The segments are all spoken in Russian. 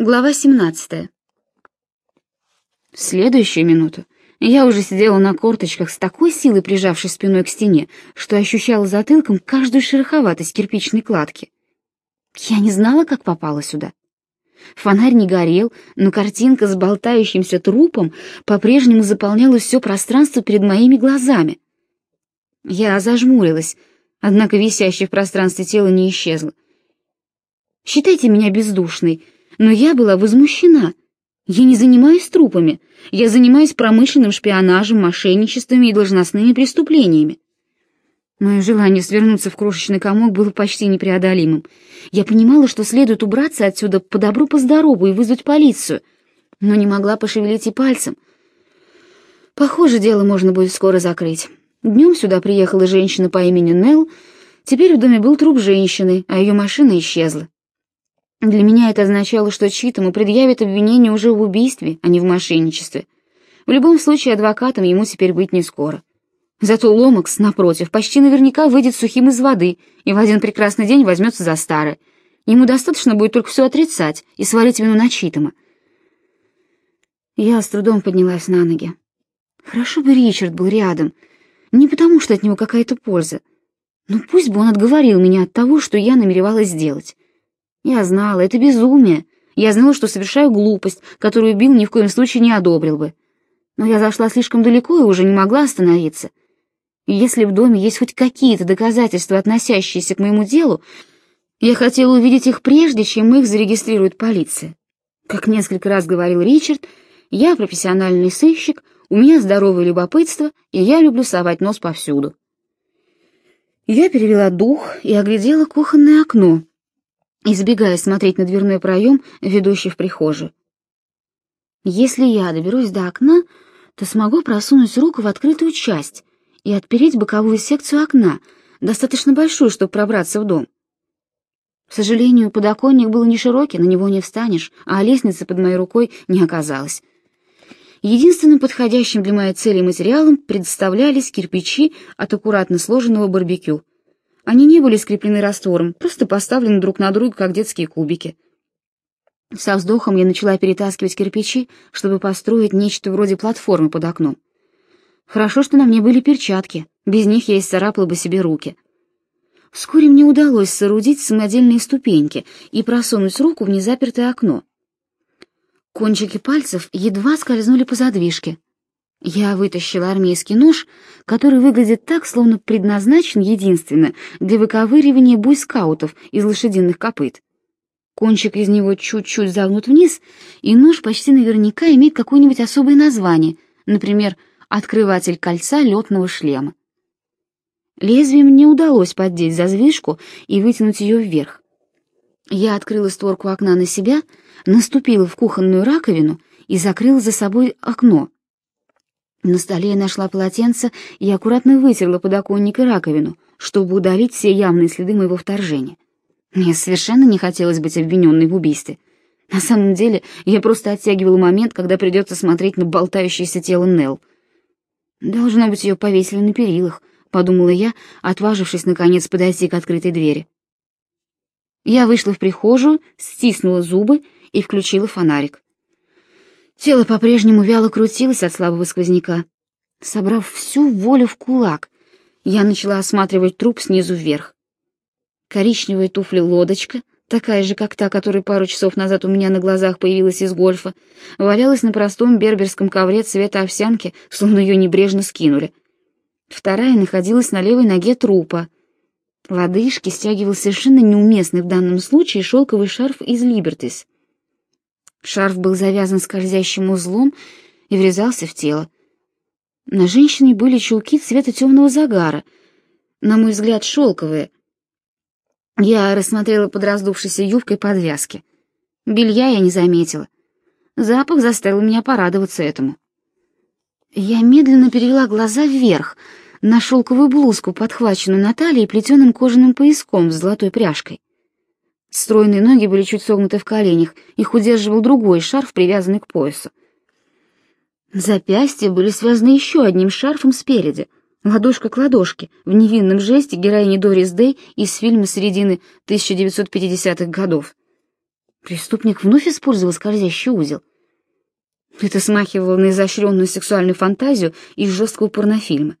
Глава 17. В следующую минуту я уже сидела на корточках с такой силой, прижавшись спиной к стене, что ощущала затылком каждую шероховатость кирпичной кладки. Я не знала, как попала сюда. Фонарь не горел, но картинка с болтающимся трупом по-прежнему заполняла все пространство перед моими глазами. Я зажмурилась, однако висящее в пространстве тело не исчезло. Считайте меня бездушной, но я была возмущена. Я не занимаюсь трупами, я занимаюсь промышленным шпионажем, мошенничествами и должностными преступлениями. Мое желание свернуться в крошечный комок было почти непреодолимым. Я понимала, что следует убраться отсюда по добру, по здорову и вызвать полицию, но не могла пошевелить и пальцем. Похоже, дело можно будет скоро закрыть. Днем сюда приехала женщина по имени Нелл, теперь в доме был труп женщины, а ее машина исчезла. Для меня это означало, что Читому предъявят обвинение уже в убийстве, а не в мошенничестве. В любом случае, адвокатом ему теперь быть не скоро. Зато Ломакс, напротив, почти наверняка выйдет сухим из воды и в один прекрасный день возьмется за старое. Ему достаточно будет только все отрицать и свалить вину на Читома. Я с трудом поднялась на ноги. Хорошо бы Ричард был рядом. Не потому, что от него какая-то польза. Но пусть бы он отговорил меня от того, что я намеревалась сделать. Я знала, это безумие. Я знала, что совершаю глупость, которую Билл ни в коем случае не одобрил бы. Но я зашла слишком далеко и уже не могла остановиться. И если в доме есть хоть какие-то доказательства, относящиеся к моему делу, я хотела увидеть их прежде, чем их зарегистрирует полиция. Как несколько раз говорил Ричард, я профессиональный сыщик, у меня здоровое любопытство, и я люблю совать нос повсюду. Я перевела дух и оглядела кухонное окно, избегая смотреть на дверной проем, ведущий в прихожую. Если я доберусь до окна, то смогу просунуть руку в открытую часть и отпереть боковую секцию окна, достаточно большую, чтобы пробраться в дом. К сожалению, подоконник был не широкий, на него не встанешь, а лестницы под моей рукой не оказалось. Единственным подходящим для моей цели материалом предоставлялись кирпичи от аккуратно сложенного барбекю. Они не были скреплены раствором, просто поставлены друг на друга, как детские кубики. Со вздохом я начала перетаскивать кирпичи, чтобы построить нечто вроде платформы под окном. Хорошо, что на мне были перчатки, без них я исцарапала бы себе руки. Вскоре мне удалось соорудить самодельные ступеньки и просунуть руку в незапертое окно. Кончики пальцев едва скользнули по задвижке, я вытащила армейский нож, который выглядит так, словно предназначен единственно для выковыривания буйскаутов из лошадиных копыт. Кончик из него чуть-чуть загнут вниз, и нож почти наверняка имеет какое-нибудь особое название, например, «открыватель кольца летного шлема». Лезвием мне удалось поддеть зазвишку и вытянуть ее вверх. Я открыла створку окна на себя, наступила в кухонную раковину и закрыла за собой окно — на столе я нашла полотенце и аккуратно вытерла подоконник и раковину, чтобы удалить все явные следы моего вторжения. Мне совершенно не хотелось быть обвиненной в убийстве. На самом деле, я просто оттягивала момент, когда придется смотреть на болтающееся тело Нелл. «Должно быть, ее повесили на перилах», — подумала я, отважившись, наконец, подойти к открытой двери. Я вышла в прихожую, стиснула зубы и включила фонарик. Тело по-прежнему вяло крутилось от слабого сквозняка. Собрав всю волю в кулак, я начала осматривать труп снизу вверх. Коричневая туфля-лодочка, такая же, как та, которая пару часов назад у меня на глазах появилась из гольфа, валялась на простом берберском ковре цвета овсянки, словно ее небрежно скинули. Вторая находилась на левой ноге трупа. Лодыжки стягивал совершенно неуместный в данном случае шелковый шарф из Либертис — Шарф был завязан скользящим узлом и врезался в тело. На женщине были чулки цвета темного загара, на мой взгляд, шелковые. Я рассмотрела под раздувшейся юбкой подвязки. Белья я не заметила. Запах заставил меня порадоваться этому. Я медленно перевела глаза вверх, на шелковую блузку, подхваченную на талии плетеным кожаным пояском с золотой пряжкой. Стройные ноги были чуть согнуты в коленях, их удерживал другой шарф, привязанный к поясу. Запястья были связаны еще одним шарфом спереди, ладошка к ладошке, в невинном жесте героини Дорис Дэй из фильма середины 1950-х годов. Преступник вновь использовал скользящий узел. Это смахивало на изощренную сексуальную фантазию из жесткого порнофильма.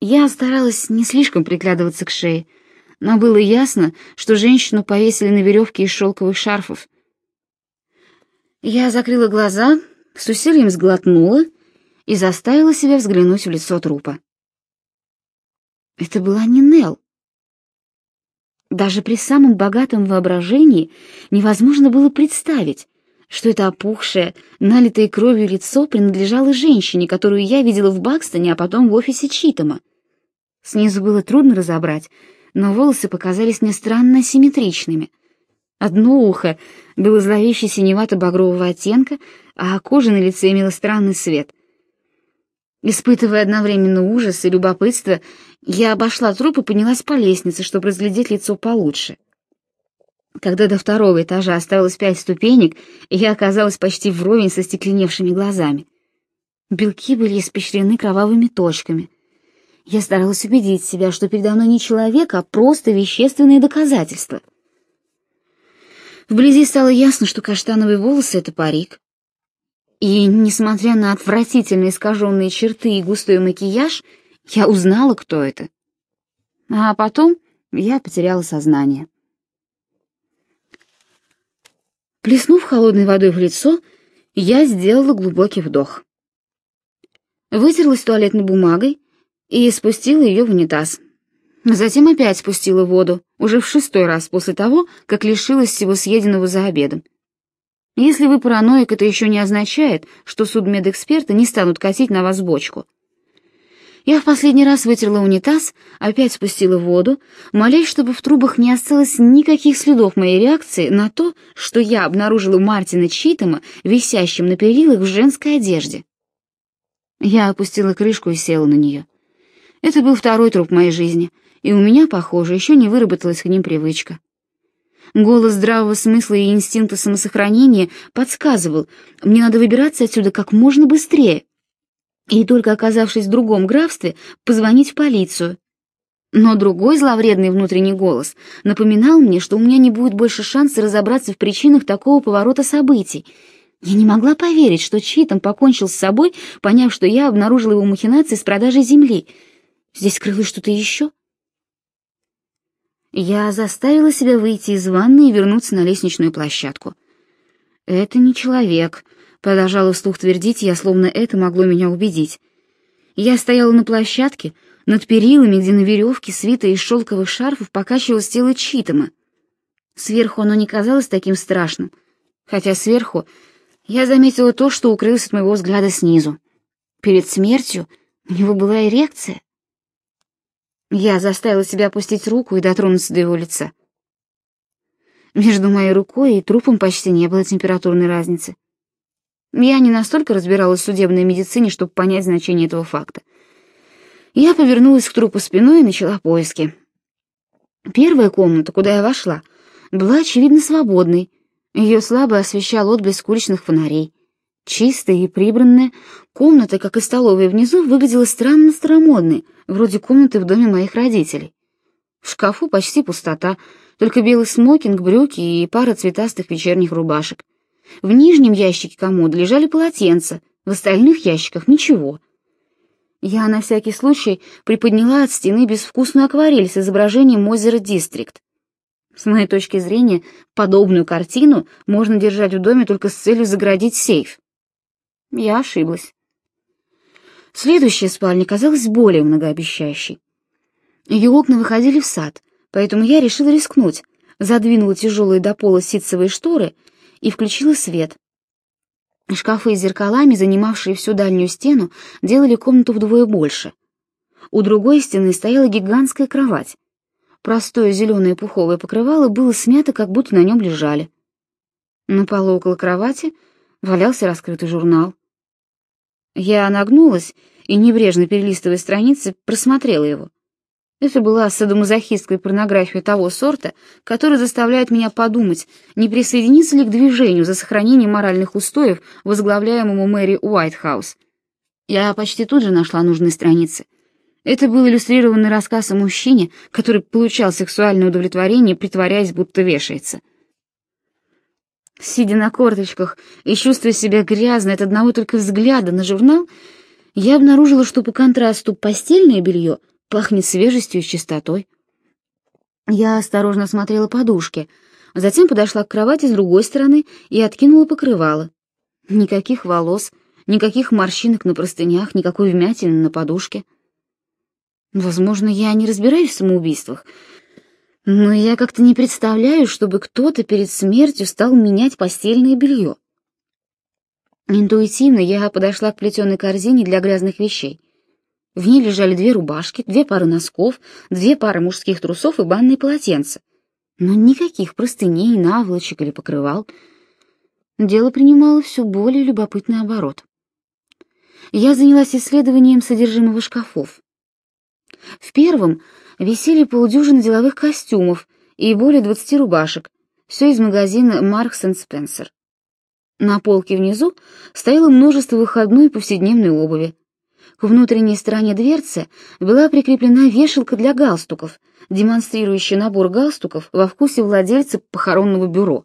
Я старалась не слишком приглядываться к шее, но было ясно, что женщину повесили на веревке из шелковых шарфов. Я закрыла глаза, с усилием сглотнула и заставила себя взглянуть в лицо трупа. Это была не Нелл. Даже при самом богатом воображении невозможно было представить, что это опухшее, налитое кровью лицо принадлежало женщине, которую я видела в Бакстоне, а потом в офисе Читома. Снизу было трудно разобрать, но волосы показались мне странно симметричными. Одно ухо было зловеще синевато-багрового оттенка, а кожа на лице имела странный цвет. Испытывая одновременно ужас и любопытство, я обошла труп и поднялась по лестнице, чтобы разглядеть лицо получше. Когда до второго этажа осталось пять ступенек, я оказалась почти вровень со стекленевшими глазами. Белки были испещрены кровавыми точками. Я старалась убедить себя, что передо мной не человек, а просто вещественные доказательства. Вблизи стало ясно, что каштановые волосы — это парик. И, несмотря на отвратительно искаженные черты и густой макияж, я узнала, кто это. А потом я потеряла сознание. Плеснув холодной водой в лицо, я сделала глубокий вдох. Вытерлась туалетной бумагой и спустила ее в унитаз. Затем опять спустила воду, уже в шестой раз после того, как лишилась всего съеденного за обедом. Если вы параноик, это еще не означает, что судмедэксперты не станут катить на вас бочку. Я в последний раз вытерла унитаз, опять спустила воду, молясь, чтобы в трубах не осталось никаких следов моей реакции на то, что я обнаружила Мартина Читома висящим на перилах в женской одежде. Я опустила крышку и села на нее. Это был второй труп моей жизни, и у меня, похоже, еще не выработалась к ним привычка. Голос здравого смысла и инстинкта самосохранения подсказывал, мне надо выбираться отсюда как можно быстрее. И только оказавшись в другом графстве, позвонить в полицию. Но другой зловредный внутренний голос напоминал мне, что у меня не будет больше шанса разобраться в причинах такого поворота событий. Я не могла поверить, что Читом покончил с собой, поняв, что я обнаружила его махинации с продажей земли. Здесь крылось что-то еще? Я заставила себя выйти из ванны и вернуться на лестничную площадку. «Это не человек», — продолжала вслух твердить я, словно это могло меня убедить. Я стояла на площадке, над перилами, где на веревке, свитая из шелковых шарфов, покачивалось тело Читома. Сверху оно не казалось таким страшным, хотя сверху я заметила то, что укрылось от моего взгляда снизу. Перед смертью у него была эрекция. Я заставила себя опустить руку и дотронуться до его лица. Между моей рукой и трупом почти не было температурной разницы. Я не настолько разбиралась в судебной медицине, чтобы понять значение этого факта. Я повернулась к трупу спиной и начала поиски. Первая комната, куда я вошла, была очевидно свободной. Ее слабо освещал отблеск уличных фонарей. Чистая и прибранная, комната, как и столовая внизу, выглядела странно старомодной, вроде комнаты в доме моих родителей. В шкафу почти пустота, только белый смокинг, брюки и пара цветастых вечерних рубашек. В нижнем ящике комода лежали полотенца, в остальных ящиках ничего. Я на всякий случай приподняла от стены безвкусную акварель с изображением озера Дистрикт. С моей точки зрения, подобную картину можно держать в доме только с целью заградить сейф. Я ошиблась. Следующая спальня казалась более многообещающей. Ее окна выходили в сад, поэтому я решила рискнуть, задвинула тяжелые до пола ситцевые шторы и включила свет. Шкафы с зеркалами, занимавшие всю дальнюю стену, делали комнату вдвое больше. У другой стены стояла гигантская кровать. Простое зеленое пуховое покрывало было смято, как будто на нем лежали. На полу около кровати валялся раскрытый журнал. Я нагнулась и, небрежно перелистывая страницы, просмотрела его. Это была садомазохистская порнография того сорта, которая заставляет меня подумать, не присоединиться ли к движению за сохранение моральных устоев, возглавляемому Мэри Уайтхаус. Я почти тут же нашла нужные страницы. Это был иллюстрированный рассказ о мужчине, который получал сексуальное удовлетворение, притворяясь, будто вешается. Сидя на корточках и чувствуя себя грязной от одного только взгляда на журнал, я обнаружила, что по контрасту постельное белье пахнет свежестью и чистотой. Я осторожно осмотрела подушки, затем подошла к кровати с другой стороны и откинула покрывало. Никаких волос, никаких морщинок на простынях, никакой вмятины на подушке. Возможно, я не разбираюсь в самоубийствах, но я как-то не представляю, чтобы кто-то перед смертью стал менять постельное белье. Интуитивно я подошла к плетеной корзине для грязных вещей. В ней лежали две рубашки, две пары носков, две пары мужских трусов и банные полотенца. Но никаких простыней, наволочек или покрывал. Дело принимало все более любопытный оборот. Я занялась исследованием содержимого шкафов. В первом висели полдюжины деловых костюмов и более двадцати рубашек, все из магазина Marks Spencer. На полке внизу стояло множество выходной и повседневной обуви. К внутренней стороне дверцы была прикреплена вешалка для галстуков, демонстрирующая набор галстуков во вкусе владельца похоронного бюро.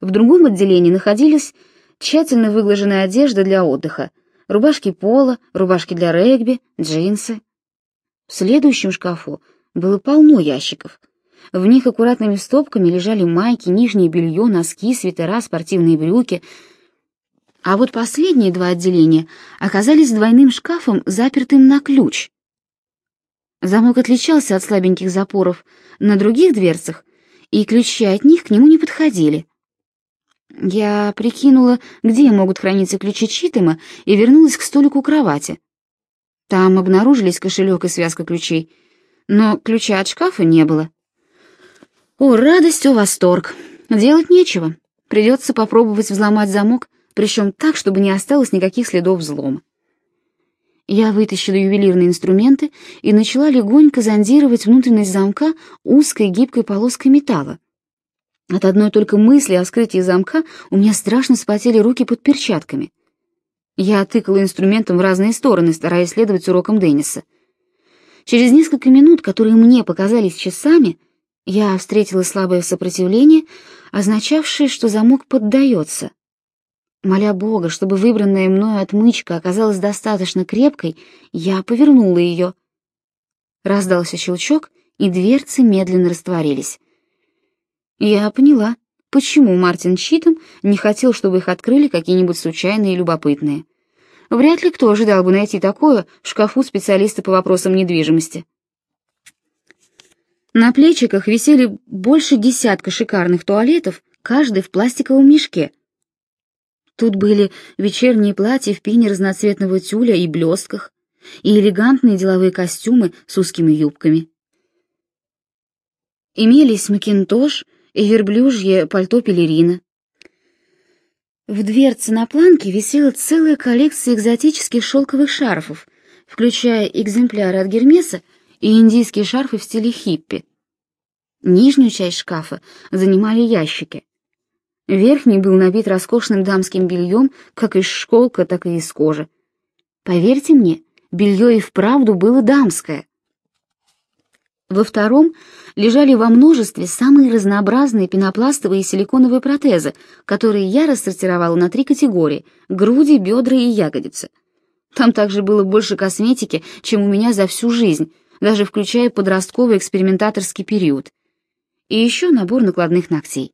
В другом отделении находились тщательно выглаженная одежда для отдыха, рубашки пола, рубашки для регби, джинсы. В следующем шкафу было полно ящиков. В них аккуратными стопками лежали майки, нижнее белье, носки, свитера, спортивные брюки. А вот последние два отделения оказались двойным шкафом, запертым на ключ. Замок отличался от слабеньких запоров на других дверцах, и ключи от них к нему не подходили. Я прикинула, где могут храниться ключи Читема, и вернулась к столику кровати. Там обнаружились кошелек и связка ключей, но ключа от шкафа не было. О, радость, о, восторг! Делать нечего. Придется попробовать взломать замок, причем так, чтобы не осталось никаких следов взлома. Я вытащила ювелирные инструменты и начала легонько зондировать внутренность замка узкой гибкой полоской металла. От одной только мысли о вскрытии замка у меня страшно вспотели руки под перчатками. Я тыкала инструментом в разные стороны, стараясь следовать урокам Денниса. Через несколько минут, которые мне показались часами, я встретила слабое сопротивление, означавшее, что замок поддается. Моля Бога, чтобы выбранная мною отмычка оказалась достаточно крепкой, я повернула ее. Раздался щелчок, и дверцы медленно растворились. Я поняла, Почему Мартин Читом не хотел, чтобы их открыли какие-нибудь случайные и любопытные? Вряд ли кто ожидал бы найти такое в шкафу специалиста по вопросам недвижимости. На плечиках висели больше десятка шикарных туалетов, каждый в пластиковом мешке. Тут были вечерние платья в пене разноцветного тюля и блестках, и элегантные деловые костюмы с узкими юбками. Имелись макинтош и верблюжье пальто-пелерина. В дверце на планке висела целая коллекция экзотических шелковых шарфов, включая экземпляры от Гермеса и индийские шарфы в стиле хиппи. Нижнюю часть шкафа занимали ящики. Верхний был набит роскошным дамским бельем, как из шелка, так и из кожи. Поверьте мне, белье и вправду было дамское. Во втором лежали во множестве самые разнообразные пенопластовые и силиконовые протезы, которые я рассортировала на три категории — груди, бедра и ягодицы. Там также было больше косметики, чем у меня за всю жизнь, даже включая подростковый экспериментаторский период. И еще набор накладных ногтей.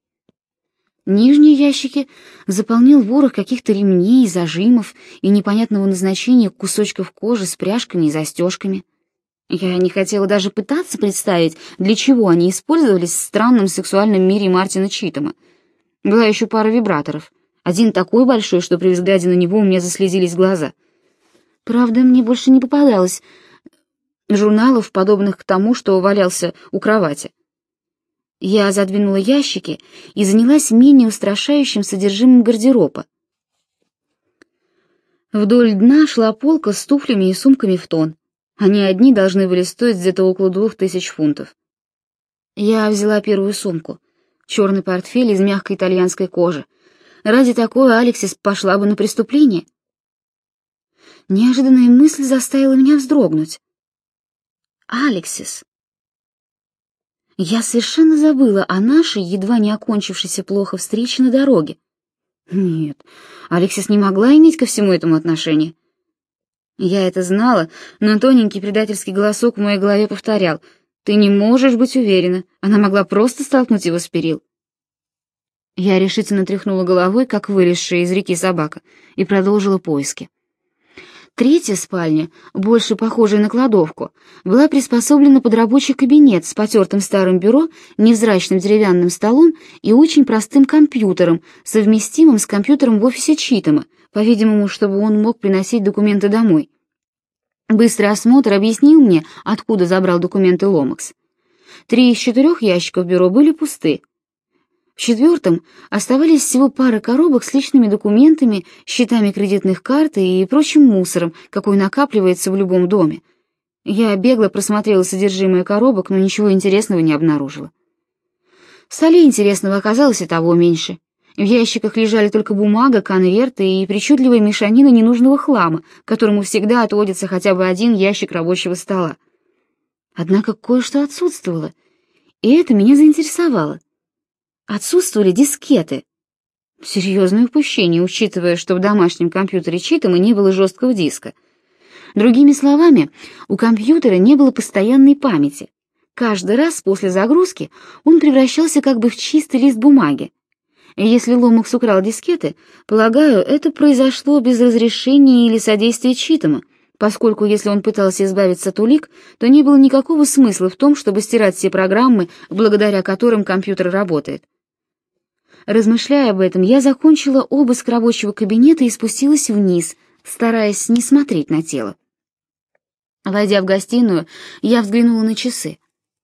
Нижние ящики заполнил ворох каких-то ремней, зажимов и непонятного назначения кусочков кожи с пряжками и застежками — я не хотела даже пытаться представить, для чего они использовались в странном сексуальном мире Мартина Читома. Была еще пара вибраторов. Один такой большой, что при взгляде на него у меня заслезились глаза. Правда, мне больше не попадалось журналов, подобных к тому, что валялся у кровати. Я задвинула ящики и занялась менее устрашающим содержимым гардероба. Вдоль дна шла полка с туфлями и сумками в тон. Они одни должны были стоить где-то около двух тысяч фунтов. Я взяла первую сумку. Черный портфель из мягкой итальянской кожи. Ради такой Алексис пошла бы на преступление. Неожиданная мысль заставила меня вздрогнуть. Алексис. Я совершенно забыла о нашей, едва не окончившейся плохо встрече на дороге. Нет, Алексис не могла иметь ко всему этому отношения. Я это знала, но тоненький предательский голосок в моей голове повторял: "Ты не можешь быть уверена. Она могла просто столкнуть его с перил". Я решительно тряхнула головой, как вылезшая из реки собака, и продолжила поиски. Третья спальня, больше похожая на кладовку, была приспособлена под рабочий кабинет с потертым старым бюро, невзрачным деревянным столом и очень простым компьютером, совместимым с компьютером в офисе Читома, по-видимому, чтобы он мог приносить документы домой. Быстрый осмотр объяснил мне, откуда забрал документы Ломакс. Три из четырех ящиков бюро были пусты, в четвертом оставались всего пара коробок с личными документами, счетами кредитных карт и прочим мусором, какой накапливается в любом доме. Я бегло просмотрела содержимое коробок, но ничего интересного не обнаружила. В интересного оказалось и того меньше. В ящиках лежали только бумага, конверты и причудливая мешанина ненужного хлама, которому всегда отводится хотя бы один ящик рабочего стола. Однако кое-что отсутствовало, и это меня заинтересовало. Отсутствовали дискеты. Серьезное упущение, учитывая, что в домашнем компьютере Читома не было жесткого диска. Другими словами, у компьютера не было постоянной памяти. Каждый раз после загрузки он превращался как бы в чистый лист бумаги. Если Ломакс украл дискеты, полагаю, это произошло без разрешения или содействия Читома, поскольку если он пытался избавиться от улик, то не было никакого смысла в том, чтобы стирать все программы, благодаря которым компьютер работает. Размышляя об этом, я закончила обыск рабочего кабинета и спустилась вниз, стараясь не смотреть на тело. Войдя в гостиную, я взглянула на часы.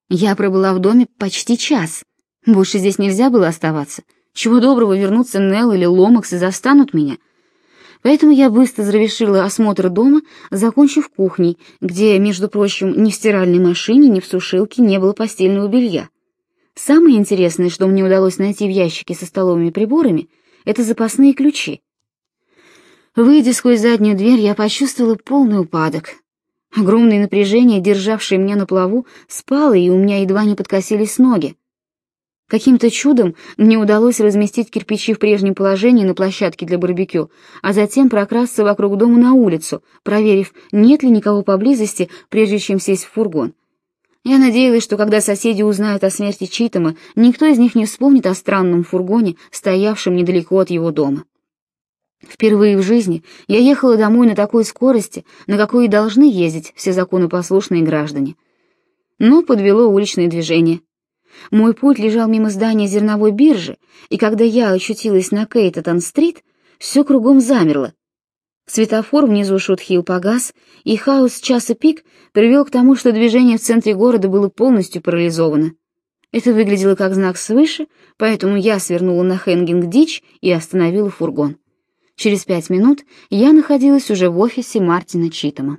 Я пробыла в доме почти час. Больше здесь нельзя было оставаться. Чего доброго вернуться Нелл или Ломакс и застанут меня. Поэтому я быстро завершила осмотр дома, закончив кухней, где, между прочим, ни в стиральной машине, ни в сушилке не было постельного белья. Самое интересное, что мне удалось найти в ящике со столовыми приборами, это запасные ключи. Выйдя сквозь заднюю дверь, я почувствовала полный упадок. Огромное напряжение, державшее меня на плаву, спало, и у меня едва не подкосились ноги. Каким-то чудом мне удалось разместить кирпичи в прежнем положении на площадке для барбекю, а затем прокрасться вокруг дома на улицу, проверив, нет ли никого поблизости, прежде чем сесть в фургон. Я надеялась, что когда соседи узнают о смерти Читома, никто из них не вспомнит о странном фургоне, стоявшем недалеко от его дома. Впервые в жизни я ехала домой на такой скорости, на какой и должны ездить все законопослушные граждане. Но подвело уличное движение. Мой путь лежал мимо здания зерновой биржи, и когда я очутилась на Кейтатон-стрит, все кругом замерло, Светофор внизу Шутхилл погас, и хаос часа пик привел к тому, что движение в центре города было полностью парализовано. Это выглядело как знак свыше, поэтому я свернула на Хэнгинг-Дич и остановила фургон. Через пять минут я находилась уже в офисе Мартина Читома.